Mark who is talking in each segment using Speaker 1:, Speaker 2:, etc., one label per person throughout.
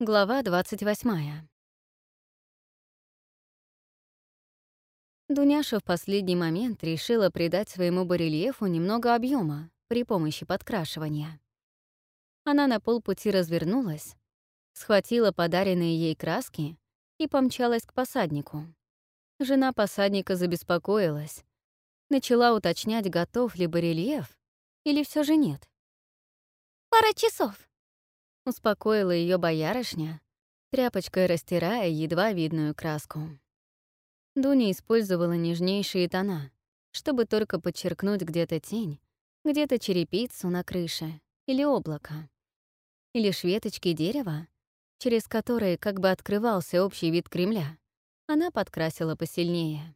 Speaker 1: Глава 28. Дуняша в последний момент решила придать своему барельефу немного объема при помощи подкрашивания. Она на полпути развернулась, схватила подаренные ей краски и помчалась к посаднику. Жена посадника забеспокоилась, начала уточнять, готов ли барельеф или все же нет.
Speaker 2: «Пара часов»,
Speaker 1: Успокоила ее боярышня, тряпочкой растирая едва видную краску. Дуня использовала нежнейшие тона, чтобы только подчеркнуть где-то тень, где-то черепицу на крыше или облако. И лишь веточки дерева, через которые как бы открывался общий вид Кремля, она подкрасила посильнее.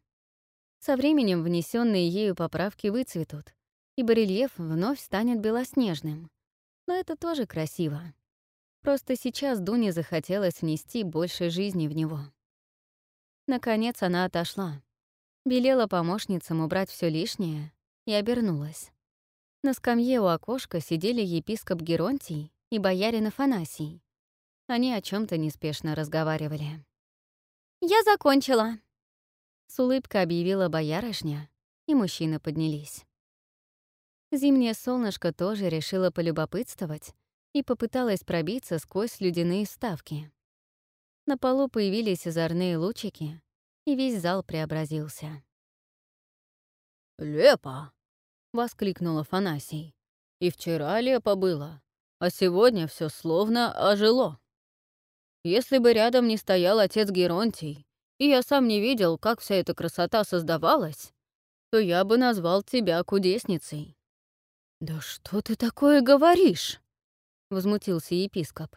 Speaker 1: Со временем внесенные ею поправки выцветут, и барельеф вновь станет белоснежным. Но это тоже красиво. Просто сейчас Дуне захотелось внести больше жизни в него. Наконец она отошла. Велела помощницам убрать все лишнее и обернулась. На скамье у окошка сидели епископ Геронтий и боярин Афанасий. Они о чем то неспешно разговаривали.
Speaker 2: «Я закончила», —
Speaker 1: с улыбкой объявила боярышня, и мужчины поднялись. Зимнее солнышко тоже решило полюбопытствовать и попыталась пробиться сквозь ледяные ставки. На полу появились озорные лучики, и весь зал преобразился.
Speaker 3: «Лепо!» — воскликнул Афанасий. «И вчера лепо было, а сегодня все словно ожило. Если бы рядом не стоял отец Геронтий, и я сам не видел, как вся эта красота создавалась, то я бы назвал тебя кудесницей».
Speaker 4: «Да что ты такое говоришь?» Возмутился епископ.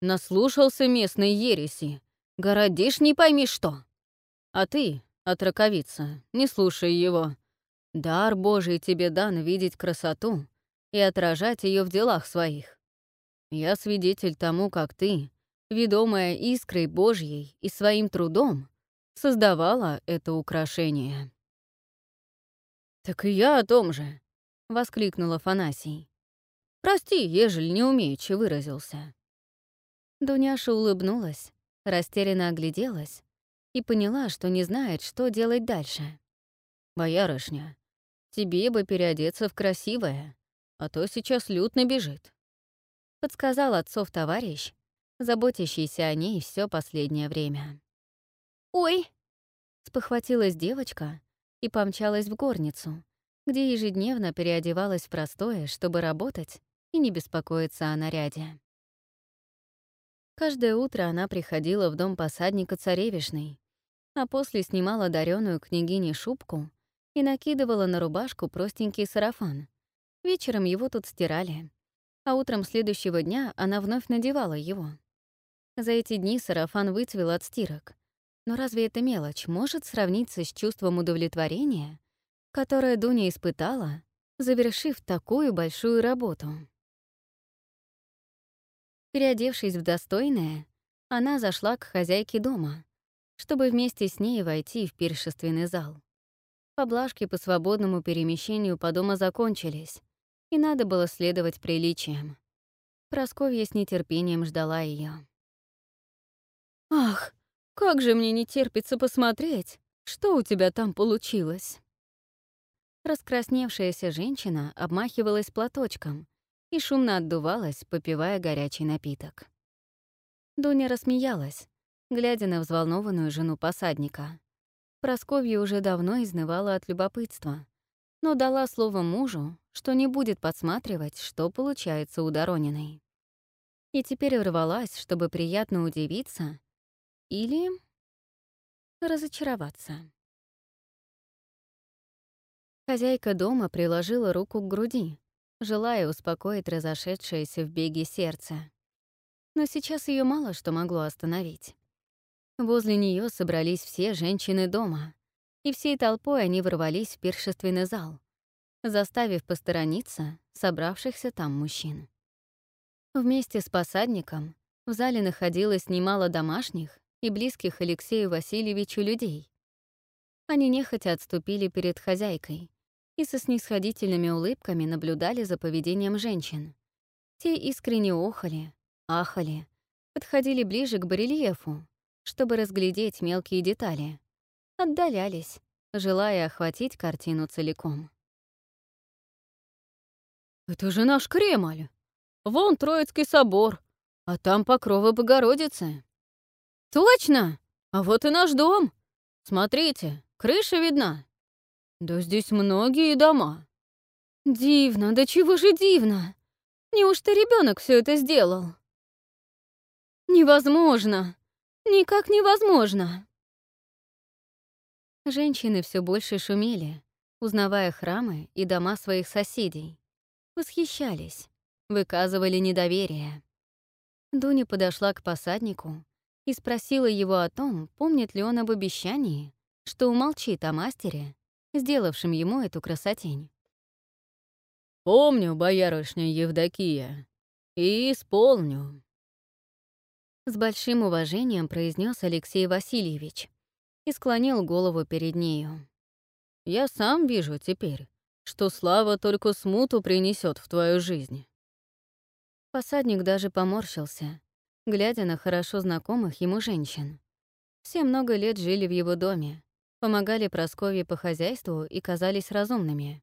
Speaker 4: «Наслушался местной ереси. Городишь не пойми что. А ты, отраковица, не слушай его. Дар Божий тебе дан видеть красоту и отражать ее в делах своих. Я свидетель тому, как ты, ведомая искрой Божьей и своим трудом, создавала это украшение».
Speaker 3: «Так и я о том же», — воскликнул Афанасий. Прости, ежели не умеючи выразился».
Speaker 1: Дуняша улыбнулась, растерянно огляделась и поняла, что не знает, что делать дальше.
Speaker 3: «Боярышня, тебе бы переодеться в красивое, а то сейчас люд набежит», —
Speaker 1: подсказал отцов товарищ, заботящийся о ней все последнее время.
Speaker 2: «Ой!»
Speaker 1: — спохватилась девочка и помчалась в горницу, где ежедневно переодевалась в простое, чтобы работать и не беспокоиться о наряде. Каждое утро она приходила в дом посадника царевишной, а после снимала дарёную княгине шубку и накидывала на рубашку простенький сарафан. Вечером его тут стирали, а утром следующего дня она вновь надевала его. За эти дни сарафан выцвел от стирок. Но разве эта мелочь может сравниться с чувством удовлетворения, которое Дуня испытала, завершив такую большую работу? Переодевшись в достойное, она зашла к хозяйке дома, чтобы вместе с ней войти в пиршественный зал. Поблажки по свободному перемещению по дому закончились, и надо было следовать приличиям. Просковья с нетерпением ждала ее.
Speaker 4: «Ах, как же мне не терпится посмотреть, что у тебя там получилось!»
Speaker 1: Раскрасневшаяся женщина обмахивалась платочком, и шумно отдувалась, попивая горячий напиток. Дуня рассмеялась, глядя на взволнованную жену посадника. Просковья уже давно изнывала от любопытства, но дала слово мужу, что не будет подсматривать, что получается у Дорониной. И теперь рвалась, чтобы приятно удивиться или разочароваться. Хозяйка дома приложила руку к груди, желая успокоить разошедшееся в беге сердце. Но сейчас ее мало что могло остановить. Возле нее собрались все женщины дома, и всей толпой они ворвались в пиршественный зал, заставив посторониться собравшихся там мужчин. Вместе с посадником в зале находилось немало домашних и близких Алексею Васильевичу людей. Они нехотя отступили перед хозяйкой, и со снисходительными улыбками наблюдали за поведением женщин. Те искренне охали, ахали, подходили ближе к барельефу, чтобы разглядеть мелкие детали, отдалялись, желая охватить картину целиком.
Speaker 3: «Это же наш Кремль! Вон Троицкий собор, а там покровы Богородицы!» «Точно! А вот и наш дом! Смотрите, крыша видна!» «Да здесь многие дома!»
Speaker 1: «Дивно, да чего же дивно! Неужто ребенок все это сделал?» «Невозможно! Никак невозможно!» Женщины все больше шумели, узнавая храмы и дома своих соседей. Восхищались, выказывали недоверие. Дуня подошла к посаднику и спросила его о том, помнит ли он об обещании, что умолчит о мастере, сделавшем ему эту красотень.
Speaker 3: «Помню, боярышня Евдокия, и исполню»,
Speaker 1: с большим уважением произнес Алексей Васильевич и склонил голову перед нею.
Speaker 3: «Я сам вижу теперь, что слава только смуту принесет в твою жизнь».
Speaker 1: Посадник даже поморщился, глядя на хорошо знакомых ему женщин. Все много лет жили в его доме, помогали Прасковье по хозяйству и казались разумными.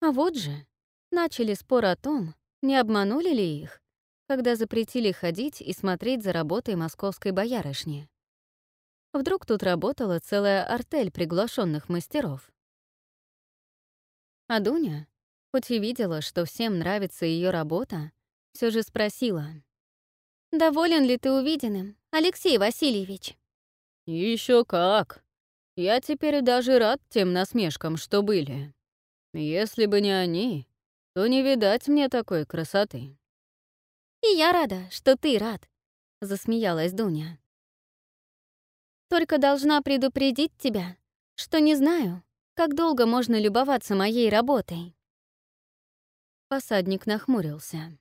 Speaker 1: А вот же, начали спор о том, не обманули ли их, когда запретили ходить и смотреть за работой московской боярышни. Вдруг тут работала целая артель приглашенных мастеров. А Дуня, хоть и видела, что всем нравится ее работа, все же спросила. «Доволен ли ты увиденным, Алексей Васильевич?»
Speaker 3: Еще как! Я теперь даже рад тем насмешкам, что были. Если бы не они, то не видать мне такой красоты».
Speaker 1: «И я рада, что ты рад», — засмеялась Дуня. «Только должна предупредить тебя, что не знаю, как долго можно любоваться моей работой». Посадник нахмурился.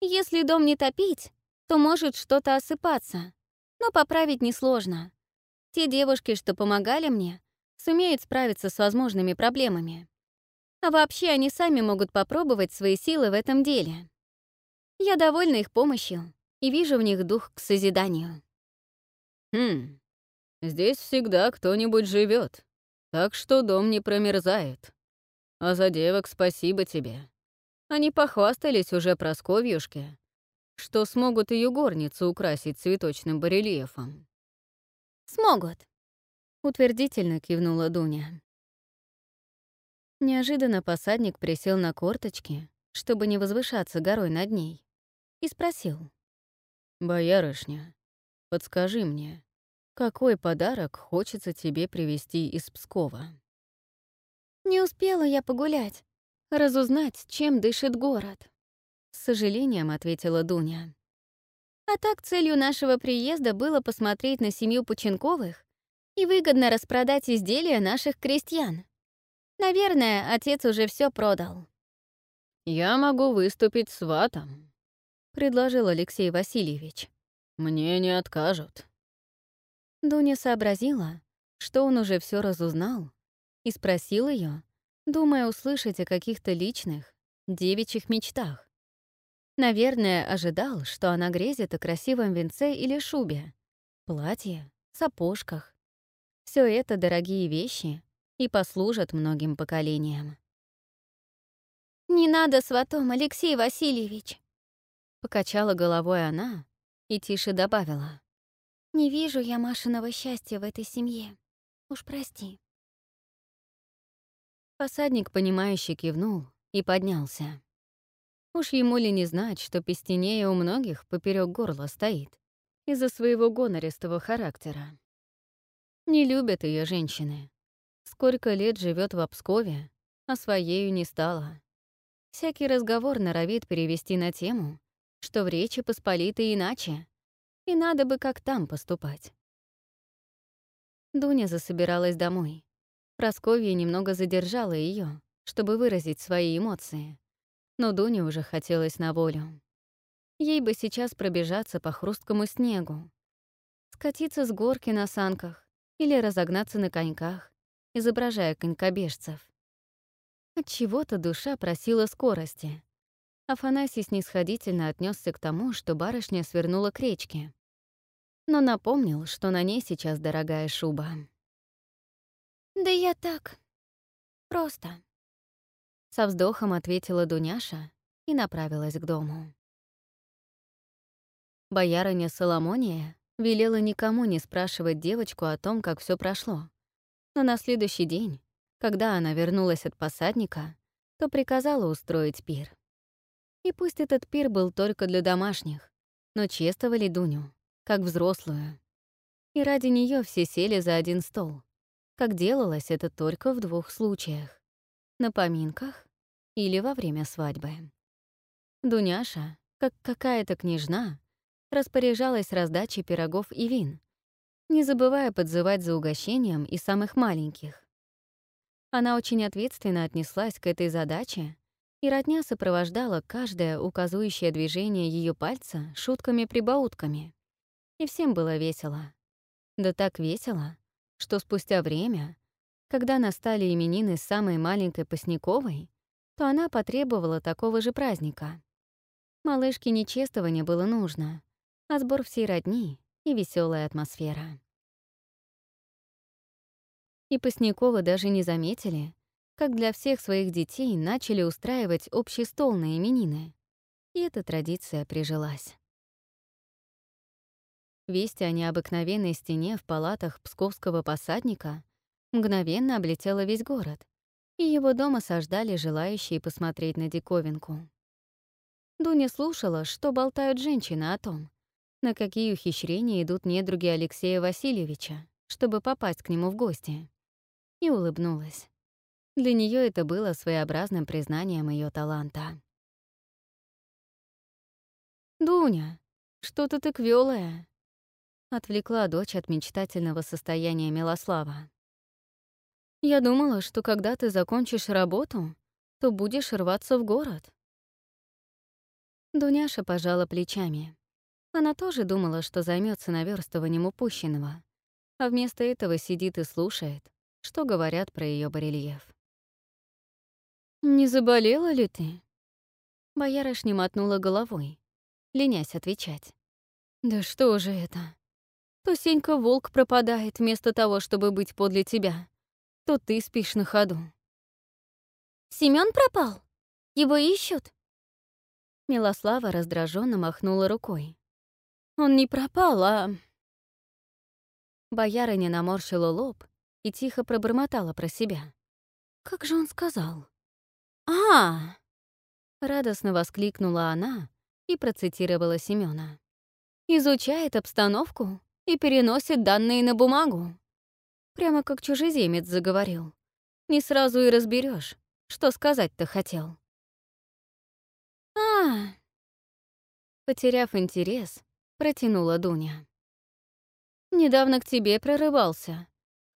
Speaker 1: «Если дом не топить, то может что-то осыпаться, но поправить несложно. Те девушки, что помогали мне, сумеют справиться с возможными проблемами. А вообще они сами могут попробовать свои силы в этом деле. Я довольна их помощью и вижу в них дух к созиданию.
Speaker 3: Хм, здесь всегда кто-нибудь живет, так что дом не промерзает. А за девок спасибо тебе. Они похвастались уже Просковьюшке, что смогут ее горницу украсить цветочным барельефом.
Speaker 1: «Смогут», — утвердительно кивнула Дуня. Неожиданно посадник присел на корточки, чтобы не возвышаться горой над ней, и спросил.
Speaker 3: «Боярышня, подскажи мне, какой подарок хочется тебе привезти из Пскова?»
Speaker 1: «Не успела я погулять, разузнать, чем дышит город», — с сожалением ответила Дуня. «А так целью нашего приезда было посмотреть на семью Пученковых и выгодно распродать изделия наших крестьян. Наверное, отец уже все продал».
Speaker 3: «Я могу выступить сватом», —
Speaker 1: предложил Алексей Васильевич.
Speaker 3: «Мне не откажут».
Speaker 1: Дуня сообразила, что он уже все разузнал, и спросил ее, думая услышать о каких-то личных, девичьих мечтах. Наверное, ожидал, что она грезит о красивом венце или шубе, платье, сапожках. Все это дорогие вещи и послужат многим поколениям. «Не надо сватом, Алексей Васильевич!» Покачала головой она и тише добавила. «Не вижу я Машиного счастья в этой семье. Уж прости». Посадник, понимающе кивнул и поднялся. Уж ему ли не знать, что пестенея у многих поперек горла стоит из-за своего гонористого характера. Не любят ее женщины. Сколько лет живет в Обскове, а своею не стала. Всякий разговор норовит перевести на тему, что в Речи Посполитой иначе, и надо бы как там поступать. Дуня засобиралась домой. Просковья немного задержала ее, чтобы выразить свои эмоции. Но Дуне уже хотелось на волю. Ей бы сейчас пробежаться по хрусткому снегу, скатиться с горки на санках или разогнаться на коньках, изображая конькобежцев. От чего то душа просила скорости, Афанасий снисходительно отнесся к тому, что барышня свернула к речке, но напомнил, что на ней сейчас дорогая шуба.
Speaker 2: «Да я так. Просто».
Speaker 1: Со вздохом ответила Дуняша и направилась к дому. Боярыня Соломония велела никому не спрашивать девочку о том, как все прошло. Но на следующий день, когда она вернулась от посадника, то приказала устроить пир. И пусть этот пир был только для домашних, но чествовали Дуню, как взрослую. И ради нее все сели за один стол, как делалось это только в двух случаях — на поминках или во время свадьбы. Дуняша, как какая-то княжна, распоряжалась раздачей пирогов и вин, не забывая подзывать за угощением и самых маленьких. Она очень ответственно отнеслась к этой задаче, и родня сопровождала каждое указующее движение ее пальца шутками-прибаутками. И всем было весело. Да так весело, что спустя время, когда настали именины самой маленькой Пасняковой, то она потребовала такого же праздника. Малышке не чествование было нужно, а сбор всей родни и веселая атмосфера. И Паснякова даже не заметили, как для всех своих детей начали устраивать общий стол на именины. И эта традиция прижилась. Весть о необыкновенной стене в палатах псковского посадника мгновенно облетела весь город, и его дом осаждали желающие посмотреть на диковинку. Дуня слушала, что болтают женщины о том, на какие ухищрения идут недруги Алексея Васильевича, чтобы попасть к нему в гости и улыбнулась. Для нее это было своеобразным признанием ее таланта. «Дуня, что-то ты квёлая», — отвлекла дочь от мечтательного состояния Милослава. «Я думала, что когда ты закончишь работу, то будешь рваться в город». Дуняша пожала плечами. Она тоже думала, что займется наверстыванием упущенного, а вместо этого сидит и слушает, что говорят про ее барельеф. «Не заболела ли ты?» Боярышня мотнула головой, ленясь отвечать. «Да что же это? То Сенька волк пропадает вместо того, чтобы быть подле тебя, то ты спишь на ходу».
Speaker 2: Семён пропал? Его ищут?»
Speaker 1: Милослава раздраженно махнула рукой. «Он не пропал, а...» Боярыня наморщила лоб и тихо пробормотала про себя. «Как же он сказал?» «А!» — радостно воскликнула она и процитировала Семёна. «Изучает обстановку и переносит данные на бумагу». Прямо как чужеземец заговорил. Не сразу и разберешь, что сказать-то хотел.
Speaker 2: а
Speaker 1: Потеряв интерес, протянула Дуня. «Недавно к тебе прорывался.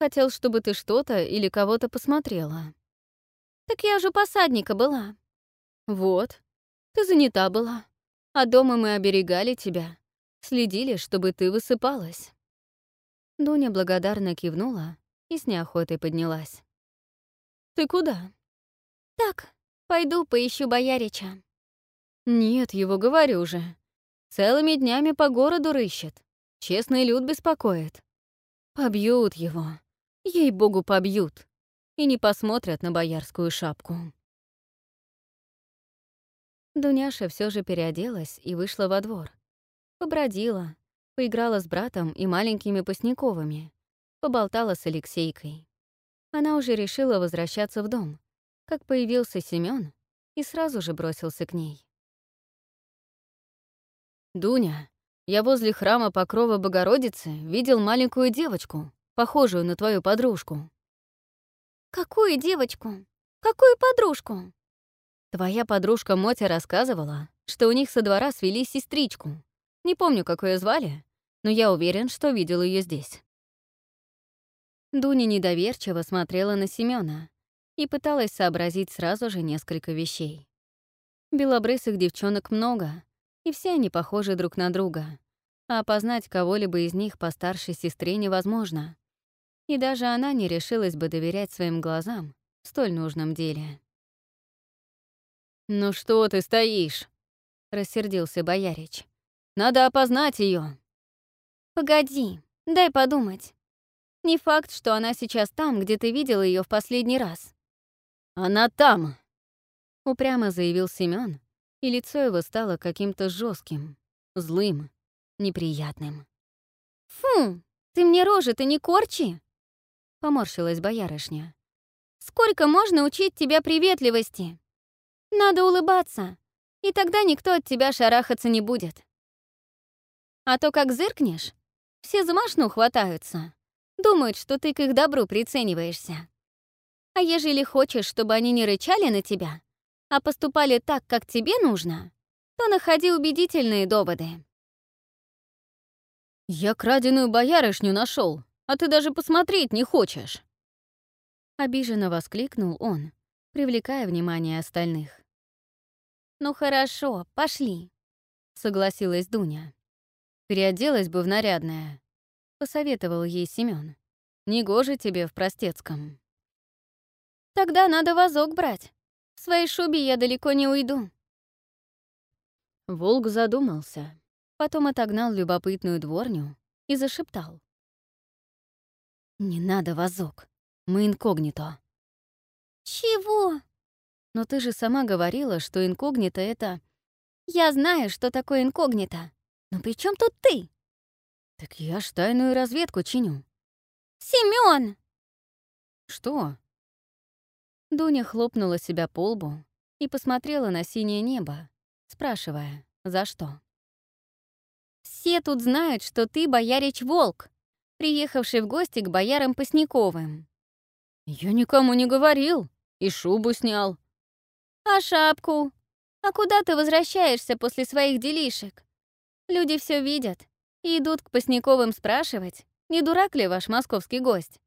Speaker 1: Хотел, чтобы ты что-то или кого-то посмотрела».
Speaker 2: «Так я же посадника была».
Speaker 1: «Вот, ты занята была. А дома мы оберегали тебя, следили, чтобы ты высыпалась». Дуня благодарно кивнула и с неохотой поднялась. «Ты куда?»
Speaker 2: «Так, пойду поищу боярича».
Speaker 1: «Нет, его говорю же. Целыми днями по городу рыщет. Честный люд беспокоит. Побьют его. Ей-богу, побьют. И не посмотрят на боярскую шапку. Дуняша все же переоделась и вышла во двор. Побродила, поиграла с братом и маленькими Пасняковыми, поболтала с Алексейкой. Она уже решила возвращаться в дом, как появился Семён и сразу же бросился к ней. «Дуня, я возле храма Покрова Богородицы видел маленькую девочку, похожую на твою подружку».
Speaker 2: «Какую девочку? Какую подружку?»
Speaker 1: Твоя подружка Мотя рассказывала, что у них со двора свели сестричку. Не помню, как ее звали, но я уверен, что видел ее здесь. Дуня недоверчиво смотрела на Семёна и пыталась сообразить сразу же несколько вещей. Белобрысых девчонок много, и все они похожи друг на друга, а опознать кого-либо из них по старшей сестре невозможно. И даже она не решилась бы доверять своим глазам в столь нужном деле.
Speaker 4: «Ну что ты стоишь?» — рассердился боярич. «Надо опознать ее.
Speaker 2: «Погоди, дай подумать. Не факт, что она сейчас там, где ты видел ее в последний раз».
Speaker 4: «Она там!»
Speaker 1: — упрямо заявил Семён, и лицо его стало каким-то жестким, злым, неприятным.
Speaker 2: «Фу, ты мне рожи-то не корчи!»
Speaker 1: — поморщилась боярышня.
Speaker 2: «Сколько можно учить тебя приветливости? Надо улыбаться, и тогда никто от тебя шарахаться не будет. А то как зыркнешь, все за машну хватаются, думают, что ты к их добру прицениваешься. А ежели хочешь, чтобы они не рычали на тебя, а поступали так, как тебе нужно, то находи убедительные доводы.
Speaker 4: «Я краденую боярышню нашел, а ты даже посмотреть не хочешь!»
Speaker 1: Обиженно воскликнул он, привлекая внимание остальных.
Speaker 2: «Ну хорошо, пошли», — согласилась Дуня.
Speaker 1: «Переоделась бы в нарядное», — посоветовал ей Семён. «Негоже тебе в простецком».
Speaker 2: «Тогда надо вазок брать. В своей шубе я далеко не уйду».
Speaker 1: Волк задумался, потом отогнал любопытную дворню и зашептал. «Не надо вазок, мы инкогнито».
Speaker 2: «Чего?»
Speaker 1: «Но ты же сама говорила, что инкогнито — это...»
Speaker 2: «Я знаю, что такое инкогнито. Но при чем тут ты?»
Speaker 1: «Так я ж тайную разведку чиню».
Speaker 2: «Семён!»
Speaker 1: «Что?» Дуня хлопнула себя по лбу и посмотрела на синее небо, спрашивая, за что.
Speaker 2: «Все тут знают, что ты боярич Волк, приехавший в гости к боярам Пасняковым».
Speaker 4: «Я никому не говорил, и шубу снял».
Speaker 2: «А шапку? А куда ты возвращаешься после своих делишек? Люди все видят и идут к Пасняковым спрашивать, не дурак ли ваш московский гость?»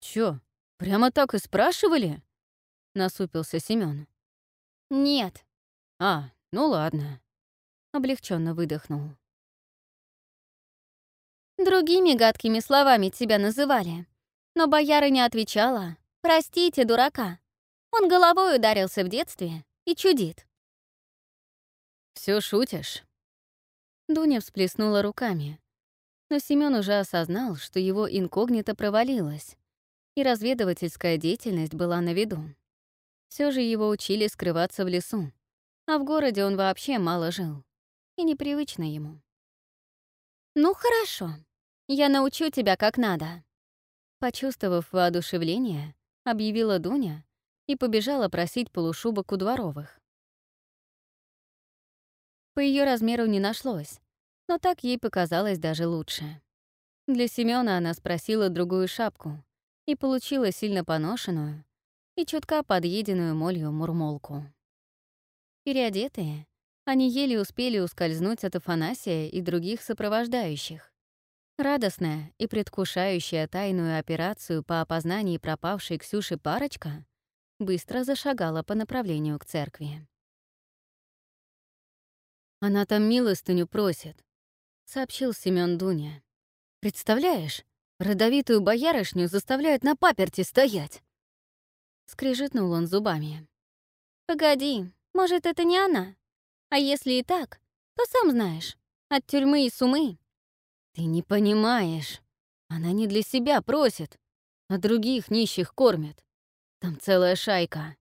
Speaker 4: «Чё, прямо так и спрашивали?» — насупился Семён.
Speaker 2: «Нет».
Speaker 4: «А, ну ладно», —
Speaker 1: облегченно выдохнул.
Speaker 2: Другими гадкими словами тебя называли. Но бояра не отвечала. «Простите, дурака». Он головой ударился в детстве и чудит.
Speaker 4: Все шутишь?»
Speaker 1: Дуня всплеснула руками. Но Семён уже осознал, что его инкогнито провалилось, и разведывательская деятельность была на виду. Все же его учили скрываться в лесу, а в городе он вообще мало жил. И непривычно ему.
Speaker 2: «Ну хорошо, я научу тебя как надо».
Speaker 1: Почувствовав воодушевление, объявила Дуня и побежала просить полушубок у дворовых. По ее размеру не нашлось, но так ей показалось даже лучше. Для Семёна она спросила другую шапку и получила сильно поношенную, и чутка подъеденную молью мурмолку. Переодетые, они еле успели ускользнуть от Афанасия и других сопровождающих. Радостная и предвкушающая тайную операцию по опознанию пропавшей Ксюши парочка быстро зашагала по направлению к церкви. «Она там милостыню просит», — сообщил Семён Дуня. «Представляешь, родовитую боярышню заставляют на паперти стоять». Скрежетнул он зубами.
Speaker 2: «Погоди, может, это не она? А если и так, то сам знаешь, от тюрьмы и сумы».
Speaker 1: «Ты не понимаешь. Она не для себя просит, а других нищих кормят. Там целая шайка».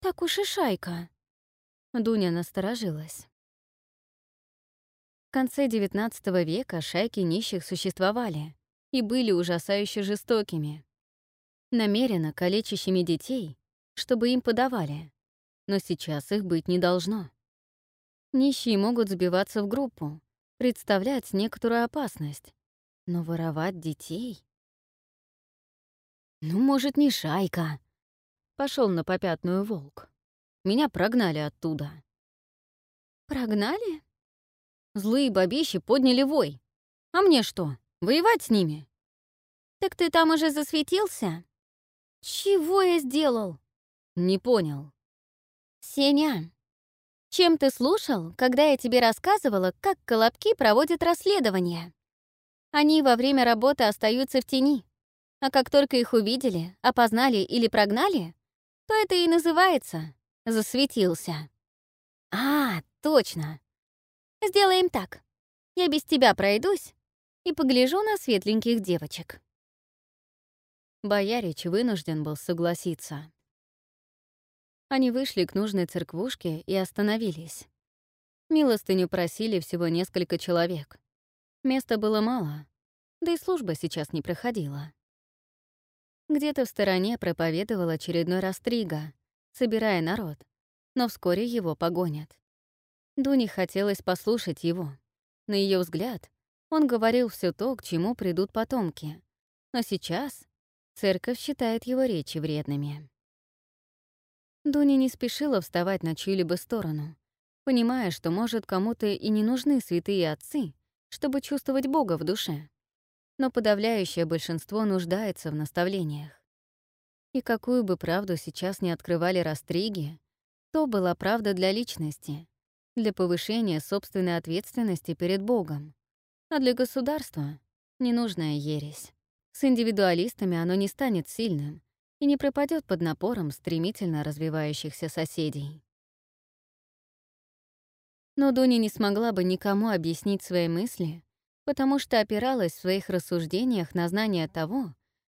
Speaker 2: «Так уж и шайка».
Speaker 1: Дуня насторожилась. В конце XIX века шайки нищих существовали и были ужасающе жестокими намеренно калечащими детей, чтобы им подавали, но сейчас их быть не должно. Нищие могут сбиваться в группу, представлять некоторую опасность, но воровать детей? Ну, может, не шайка. Пошел на попятную волк. Меня прогнали оттуда.
Speaker 2: Прогнали?
Speaker 1: Злые бабищи подняли вой. А мне что, воевать с ними?
Speaker 2: Так ты там уже засветился? «Чего я сделал?»
Speaker 1: «Не понял».
Speaker 2: «Сеня, чем ты слушал, когда я тебе рассказывала, как колобки проводят расследование? Они во время работы остаются в тени, а как только их увидели, опознали или прогнали, то это и называется засветился. «А, точно. Сделаем так. Я без тебя пройдусь и погляжу на светленьких девочек».
Speaker 1: Боярич вынужден был согласиться. Они вышли к нужной церквушке и остановились. Милостыню просили всего несколько человек. Места было мало, да и служба сейчас не проходила. Где-то в стороне проповедовал очередной растрига, собирая народ, но вскоре его погонят. Дуне хотелось послушать его. На ее взгляд, он говорил все то, к чему придут потомки. Но сейчас Церковь считает его речи вредными. Дуня не спешила вставать на чью-либо сторону, понимая, что, может, кому-то и не нужны святые отцы, чтобы чувствовать Бога в душе. Но подавляющее большинство нуждается в наставлениях. И какую бы правду сейчас не открывали растриги, то была правда для личности, для повышения собственной ответственности перед Богом, а для государства — ненужная ересь. С индивидуалистами оно не станет сильным и не пропадет под напором стремительно развивающихся соседей. Но Дуня не смогла бы никому объяснить свои мысли, потому что опиралась в своих рассуждениях на знание того,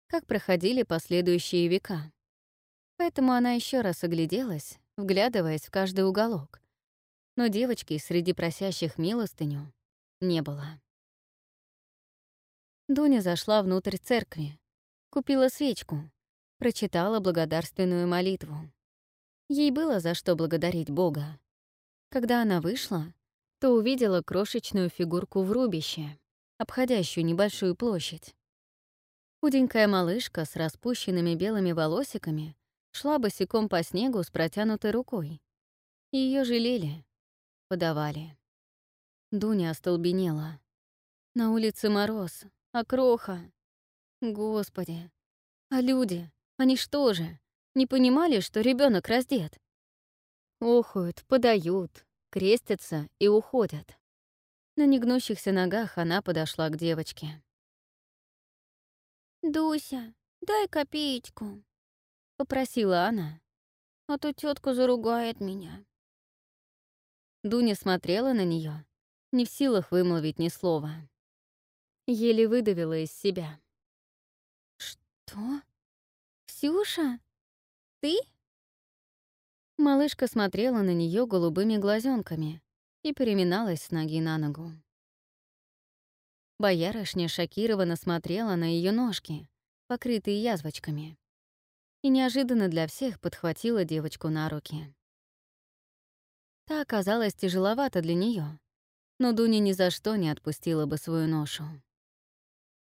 Speaker 1: как проходили последующие века. Поэтому она еще раз огляделась, вглядываясь в каждый уголок. Но девочки среди просящих милостыню не было. Дуня зашла внутрь церкви, купила свечку, прочитала благодарственную молитву. Ей было за что благодарить Бога. Когда она вышла, то увидела крошечную фигурку в рубище, обходящую небольшую площадь. Худенькая малышка с распущенными белыми волосиками шла босиком по снегу с протянутой рукой. Ее жалели, подавали. Дуня остолбенела. На улице мороз, а кроха? Господи. А люди, они что же, не понимали, что ребенок раздет? Охуют, подают, крестятся и уходят. На негнущихся ногах она подошла к девочке.
Speaker 2: «Дуся, дай копеечку», — попросила она, «а то тетка заругает меня».
Speaker 1: Дуня смотрела на нее, не в силах вымолвить ни слова. Еле выдавила из себя.
Speaker 2: «Что? Ксюша? Ты?»
Speaker 1: Малышка смотрела на нее голубыми глазенками и переминалась с ноги на ногу. Боярышня шокированно смотрела на ее ножки, покрытые язвочками, и неожиданно для всех подхватила девочку на руки. Та оказалась тяжеловата для нее, но Дуня ни за что не отпустила бы свою ношу.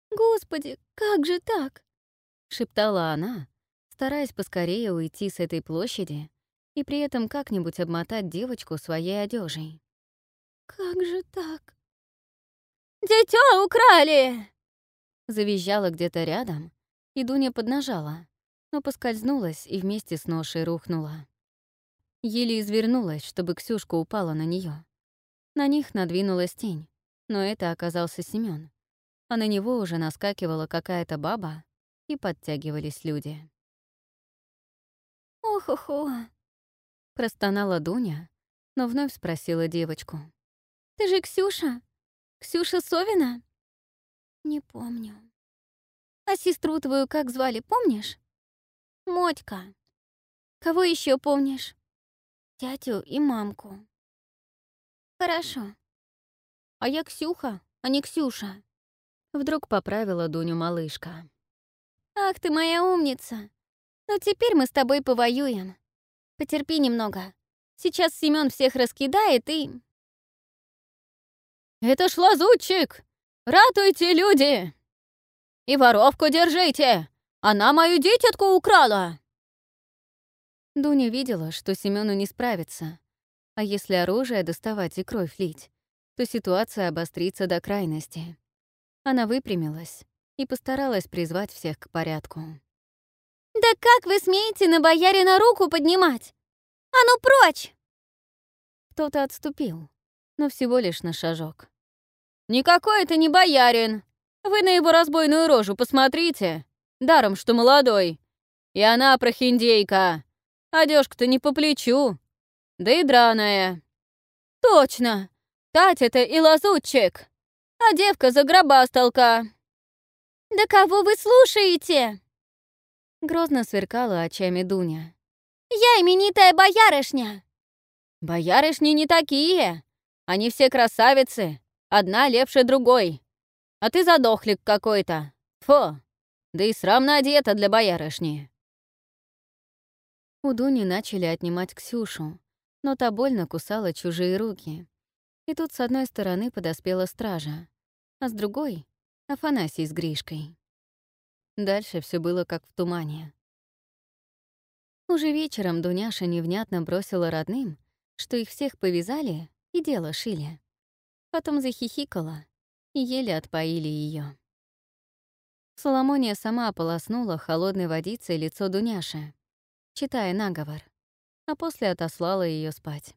Speaker 2: «Господи, как же так?»
Speaker 1: — шептала она, стараясь поскорее уйти с этой площади и при этом как-нибудь обмотать девочку своей одежей.
Speaker 2: «Как же так?» «Дитё украли!»
Speaker 1: Завизжала где-то рядом, и Дуня поднажала, но поскользнулась и вместе с ношей рухнула. Еле извернулась, чтобы Ксюшка упала на нее. На них надвинулась тень, но это оказался Семён а на него уже наскакивала какая-то баба, и подтягивались люди.
Speaker 2: «Ох-охо!»
Speaker 1: — простонала Дуня, но вновь спросила девочку.
Speaker 2: «Ты же Ксюша? Ксюша Совина?» «Не помню». «А сестру твою как звали, помнишь?» «Мотька». «Кого еще помнишь?» «Тятю и мамку». «Хорошо. А я Ксюха, а не Ксюша».
Speaker 1: Вдруг поправила Дуню малышка.
Speaker 2: «Ах ты моя умница! Ну теперь мы с тобой повоюем. Потерпи немного. Сейчас Семён всех раскидает и...»
Speaker 3: «Это ж лазутчик! Ратуйте, люди! И воровку держите! Она мою дитятку украла!»
Speaker 1: Дуня видела, что Семёну не справится. А если оружие доставать и кровь лить, то ситуация обострится до крайности. Она выпрямилась и постаралась призвать всех к порядку.
Speaker 2: «Да как вы смеете на боярина руку поднимать? А ну прочь!»
Speaker 1: Кто-то отступил, но всего лишь на шажок.
Speaker 3: «Никакой это не боярин! Вы на его разбойную рожу посмотрите! Даром, что молодой! И она прохиндейка! Одежка-то не по плечу, да и драная».
Speaker 2: «Точно! Татя-то и лазутчик, а девка за гроба столка». «Да кого вы слушаете?»
Speaker 1: Грозно сверкала очами Дуня.
Speaker 2: «Я именитая боярышня!»
Speaker 3: «Боярышни не такие! Они все красавицы, одна лепше другой. А ты задохлик какой-то. Фу! Да и срамно одета для боярышни!»
Speaker 1: У Дуни начали отнимать Ксюшу, но та больно кусала чужие руки. И тут с одной стороны подоспела стража, а с другой — Афанасий с Гришкой. Дальше все было как в тумане. Уже вечером Дуняша невнятно бросила родным, что их всех повязали и дело шили. Потом захихикала и еле отпоили ее. Соломония сама ополоснула холодной водицей лицо Дуняши, читая наговор, а после отослала ее спать.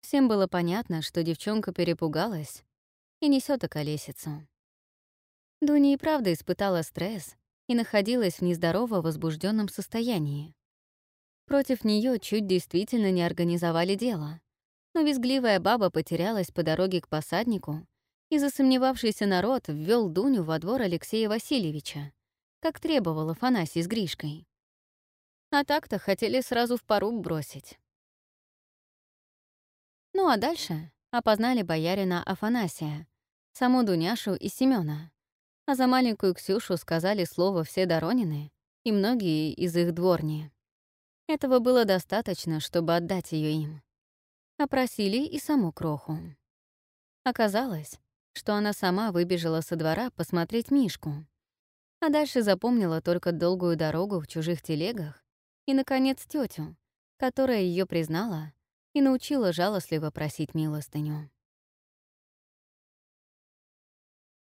Speaker 1: Всем было понятно, что девчонка перепугалась и несет околесицу. Дуня и правда испытала стресс и находилась в нездорово возбужденном состоянии. Против нее чуть действительно не организовали дело, но визгливая баба потерялась по дороге к посаднику, и засомневавшийся народ ввел Дуню во двор Алексея Васильевича, как требовал Афанасий с Гришкой. А так-то хотели сразу в поруб бросить. Ну а дальше опознали боярина Афанасия, саму Дуняшу и Семёна, а за маленькую Ксюшу сказали слово все Доронины и многие из их дворни. Этого было достаточно, чтобы отдать ее им. Опросили и саму Кроху. Оказалось, что она сама выбежала со двора посмотреть Мишку, а дальше запомнила только долгую дорогу в чужих телегах и, наконец, тетю, которая ее признала и научила жалостливо просить милостыню.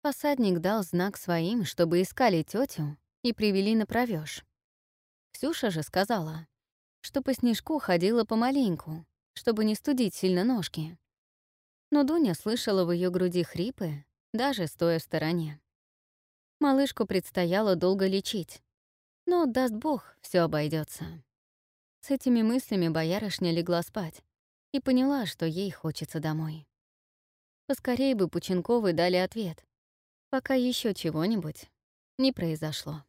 Speaker 1: Посадник дал знак своим, чтобы искали тетю и привели на провёж. Ксюша же сказала, что по снежку ходила помаленьку, чтобы не студить сильно ножки. Но Дуня слышала в ее груди хрипы, даже стоя в стороне. Малышку предстояло долго лечить, но, даст Бог, все обойдется. С этими мыслями боярышня легла спать и поняла, что ей хочется домой. Поскорее бы Пученковы дали ответ, пока еще чего-нибудь не произошло.